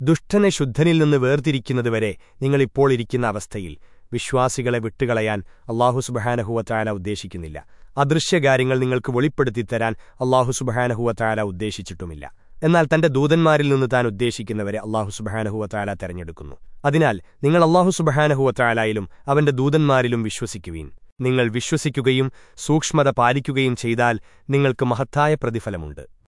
ദുഷ്ടനെ ശുദ്ധനിൽ നിന്ന് വേർതിരിക്കുന്നതുവരെ നിങ്ങളിപ്പോൾ ഇരിക്കുന്ന അവസ്ഥയിൽ വിശ്വാസികളെ വിട്ടുകളയാൻ അള്ളാഹു സുബഹാനഹുവത്തായാല ഉദ്ദേശിക്കുന്നില്ല. അദൃശ്യകാര്യങ്ങൾ നിങ്ങൾക്ക് വെളിപ്പെടുത്തിത്തരാൻ അള്ളാഹു സുബഹാനഹുവത്തായാല ഉദ്ദേശിച്ചിട്ടുമില്ല. എന്നാൽ തന്റെ ദൂതന്മാരിൽ നിന്ന് താൻ ഉദ്ദേശിക്കുന്നവരെ അള്ളാഹു സുബഹാനഹുവത്തായാല തെരഞ്ഞെടുക്കുന്നു. അതിനാൽ നിങ്ങൾ അള്ളാഹു സുബഹാനഹുവത്തായാലായാലും അവന്റെ ദൂതന്മാരിലും വിശ്വസിക്കുവീൻ. നിങ്ങൾ വിശ്വസിക്കുകയും സൂക്ഷ്മത പാലിക്കുകയും ചെയ്താൽ നിങ്ങൾക്ക് മഹത്തായ പ്രതിഫലമുണ്ട്.